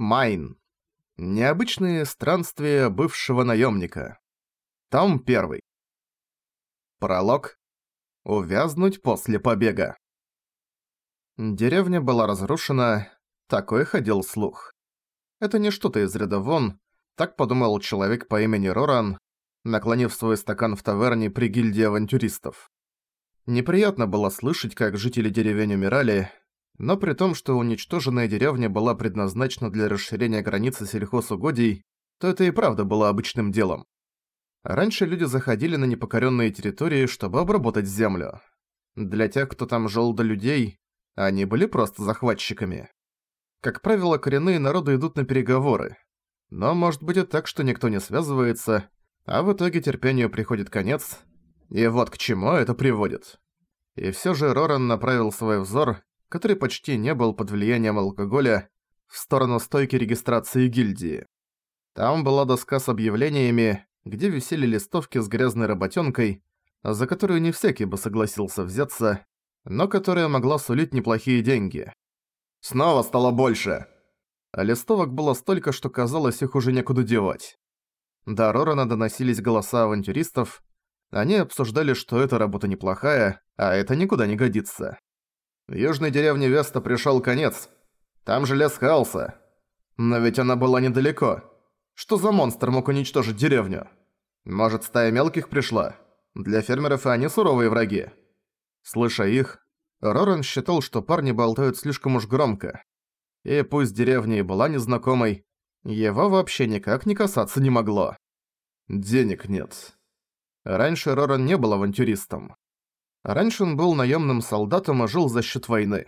Майн. Необычные странствия бывшего наемника. Том 1. Пролог. Увязнуть после побега. Деревня была разрушена, такой ходил слух. Это не что-то из ряда вон, так подумал человек по имени Роран, наклонив свой стакан в таверне при гильдии авантюристов. Неприятно было слышать, как жители деревень умирали, но при том, что уничтоженная деревня была предназначена для расширения границы сельхозугодий, то это и правда было обычным делом. Раньше люди заходили на непокоренные территории, чтобы обработать землю. Для тех, кто там жил до людей, они были просто захватчиками. Как правило, коренные народы идут на переговоры. Но может быть и так, что никто не связывается, а в итоге терпению приходит конец, и вот к чему это приводит. И все же Роран направил свой взор который почти не был под влиянием алкоголя, в сторону стойки регистрации гильдии. Там была доска с объявлениями, где висели листовки с грязной работенкой, за которую не всякий бы согласился взяться, но которая могла сулить неплохие деньги. Снова стало больше. А листовок было столько, что казалось, их уже некуда девать. До Рорана доносились голоса авантюристов. Они обсуждали, что эта работа неплохая, а это никуда не годится. Южной деревне Веста пришел конец. Там же лес хаоса. Но ведь она была недалеко. Что за монстр мог уничтожить деревню? Может, стая мелких пришла? Для фермеров они суровые враги. Слыша их, Роран считал, что парни болтают слишком уж громко. И пусть деревня и была незнакомой, его вообще никак не касаться не могло. Денег нет. Раньше Роран не был авантюристом. Раньше он был наемным солдатом и жил за счет войны.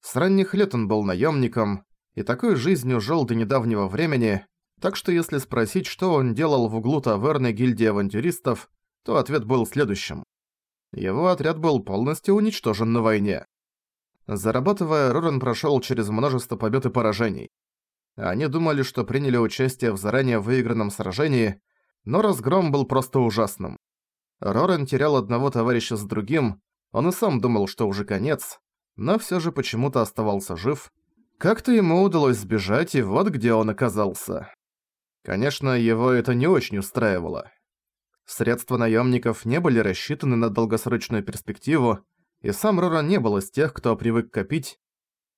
С ранних лет он был наемником, и такой жизнью жил до недавнего времени, так что если спросить, что он делал в углу таверны гильдии авантюристов, то ответ был следующим. Его отряд был полностью уничтожен на войне. Зарабатывая, Роран прошел через множество побед и поражений. Они думали, что приняли участие в заранее выигранном сражении, но разгром был просто ужасным. Рорен терял одного товарища с другим, он и сам думал, что уже конец, но всё же почему-то оставался жив. Как-то ему удалось сбежать, и вот где он оказался. Конечно, его это не очень устраивало. Средства наемников не были рассчитаны на долгосрочную перспективу, и сам Роран не был из тех, кто привык копить.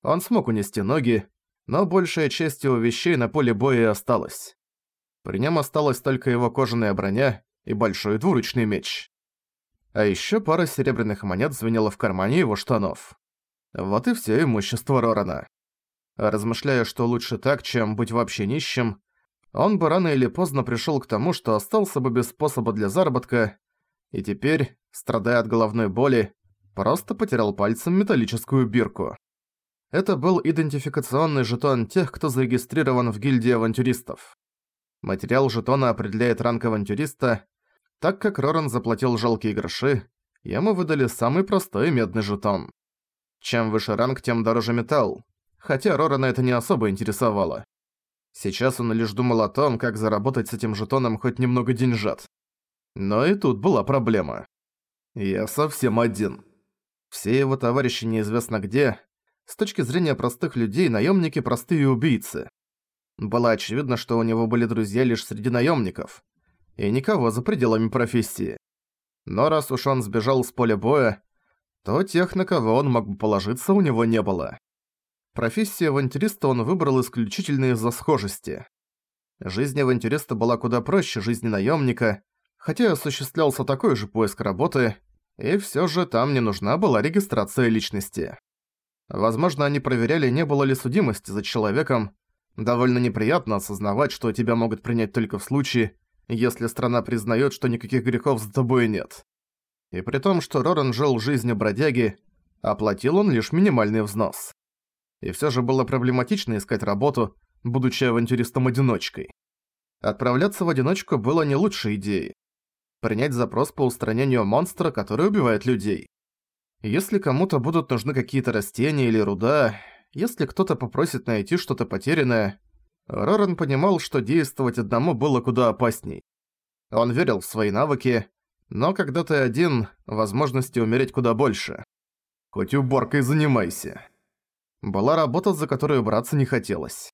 Он смог унести ноги, но большая часть его вещей на поле боя осталась. При нем осталась только его кожаная броня, и большой двуручный меч. А ещё пара серебряных монет звенела в кармане его штанов. Вот и всё имущество Рорана. Размышляя, что лучше так, чем быть вообще нищим, он бы рано или поздно пришёл к тому, что остался бы без способа для заработка, и теперь, страдая от головной боли, просто потерял пальцем металлическую бирку. Это был идентификационный жетон тех, кто зарегистрирован в гильдии авантюристов. Материал жетона определяет ранг авантюриста, так как Роран заплатил жалкие гроши, ему выдали самый простой медный жетон. Чем выше ранг, тем дороже металл, хотя Рорана это не особо интересовало. Сейчас он лишь думал о том, как заработать с этим жетоном хоть немного деньжат. Но и тут была проблема. Я совсем один. Все его товарищи неизвестно где. С точки зрения простых людей, наемники простые убийцы. Было очевидно, что у него были друзья лишь среди наемников и никого за пределами профессии. Но раз уж он сбежал с поля боя, то тех, на кого он мог бы положиться, у него не было. Профессию авантюриста он выбрал исключительно из-за схожести. Жизнь авантюриста была куда проще жизни наемника, хотя осуществлялся такой же поиск работы, и все же там не нужна была регистрация личности. Возможно, они проверяли, не было ли судимости за человеком. Довольно неприятно осознавать, что тебя могут принять только в случае, если страна признает, что никаких грехов за тобой нет. И при том, что Роран жил жизнью бродяги, оплатил он лишь минимальный взнос. И все же было проблематично искать работу, будучи авантюристом-одиночкой. Отправляться в одиночку было не лучшей идеей. Принять запрос по устранению монстра, который убивает людей. Если кому-то будут нужны какие-то растения или руда, если кто-то попросит найти что-то потерянное, Роран понимал, что действовать одному было куда опасней. Он верил в свои навыки, но когда ты один, возможности умереть куда больше. Хоть уборкой занимайся. Была работа, за которую браться не хотелось.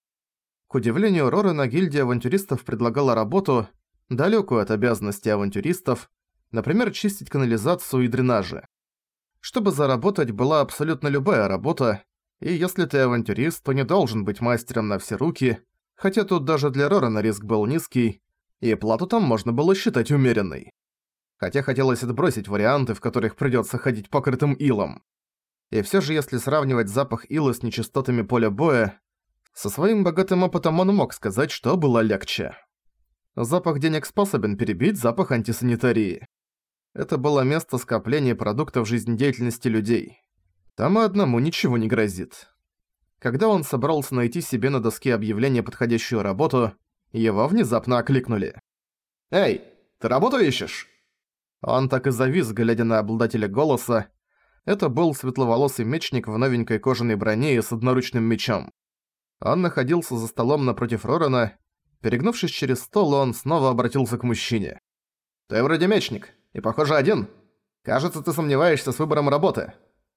К удивлению Рорена, гильдия авантюристов предлагала работу, далекую от обязанностей авантюристов, например, чистить канализацию и дренажи. Чтобы заработать, была абсолютно любая работа, и если ты авантюрист, то не должен быть мастером на все руки, хотя тут даже для Рорена риск был низкий, и плату там можно было считать умеренной. Хотя хотелось отбросить варианты, в которых придётся ходить покрытым илом. И всё же если сравнивать запах ила с нечистотами поля боя, со своим богатым опытом он мог сказать, что было легче. Запах денег способен перебить запах антисанитарии. Это было место скопления продуктов жизнедеятельности людей. Там одному ничего не грозит. Когда он собрался найти себе на доске объявления подходящую работу, его внезапно окликнули. «Эй, ты работу ищешь?» Он так и завис, глядя на обладателя голоса. Это был светловолосый мечник в новенькой кожаной броне и с одноручным мечом. Он находился за столом напротив Рорана. Перегнувшись через стол, он снова обратился к мужчине. «Ты вроде мечник, и, похоже, один. Кажется, ты сомневаешься с выбором работы.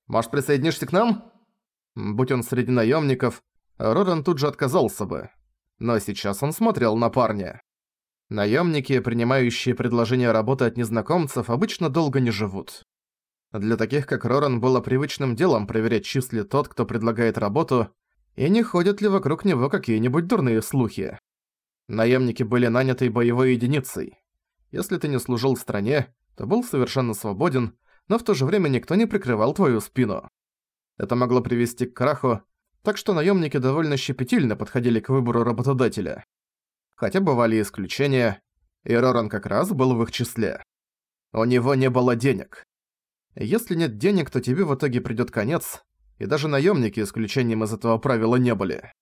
Может, присоединишься к нам?» Будь он среди наемников, Роран тут же отказался бы. Но сейчас он смотрел на парня. Наемники, принимающие предложения работы от незнакомцев, обычно долго не живут. Для таких, как Роран, было привычным делом проверять, чист ли тот, кто предлагает работу, и не ходят ли вокруг него какие-нибудь дурные слухи. Наемники были нанятой боевой единицей. Если ты не служил стране, то был совершенно свободен, но в то же время никто не прикрывал твою спину. Это могло привести к краху, так что наемники довольно щепетильно подходили к выбору работодателя. Хотя бывали исключения, и Роран как раз был в их числе. У него не было денег. Если нет денег, то тебе в итоге придёт конец, и даже наемники исключением из этого правила не были.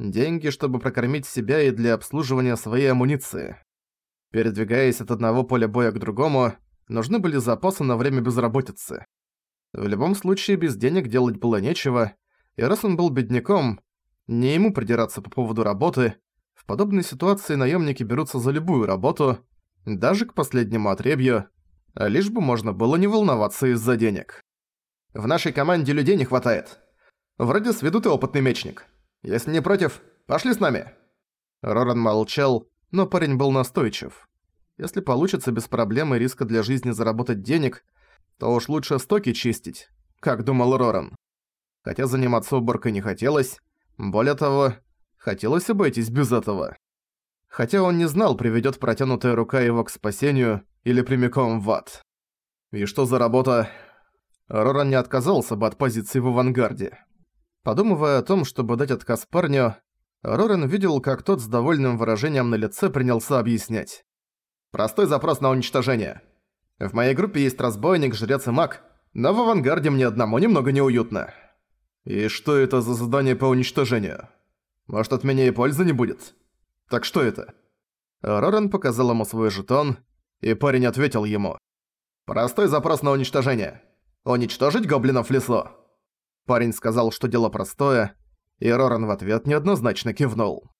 Деньги, чтобы прокормить себя и для обслуживания своей амуниции. Передвигаясь от одного поля боя к другому, нужны были запасы на время безработицы. В любом случае, без денег делать было нечего, и раз он был бедняком, не ему придираться по поводу работы, в подобной ситуации наемники берутся за любую работу, даже к последнему отребью, лишь бы можно было не волноваться из-за денег. В нашей команде людей не хватает. Вроде с виду ты опытный мечник. Если не против, пошли с нами». Роран молчал, но парень был настойчив. Если получится без проблем и риска для жизни заработать денег, то уж лучше стоки чистить, как думал Роран. Хотя заниматься уборкой не хотелось, более того, хотелось обойтись без этого. Хотя он не знал, приведёт протянутая рука его к спасению или прямиком в ад. И что за работа, Роран не отказался бы от позиции в авангарде. Подумывая о том, чтобы дать отказ парню, Роран видел, как тот с довольным выражением на лице принялся объяснять. «Простой запрос на уничтожение. В моей группе есть разбойник, жрец и маг, но в авангарде мне одному немного неуютно. И что это за задание по уничтожению? Может, от меня и пользы не будет? Так что это?» Роран показал ему свой жетон, и парень ответил ему. «Простой запрос на уничтожение. «Уничтожить гоблинов в лесу?» Парень сказал, что дело простое, и Роран в ответ неоднозначно кивнул.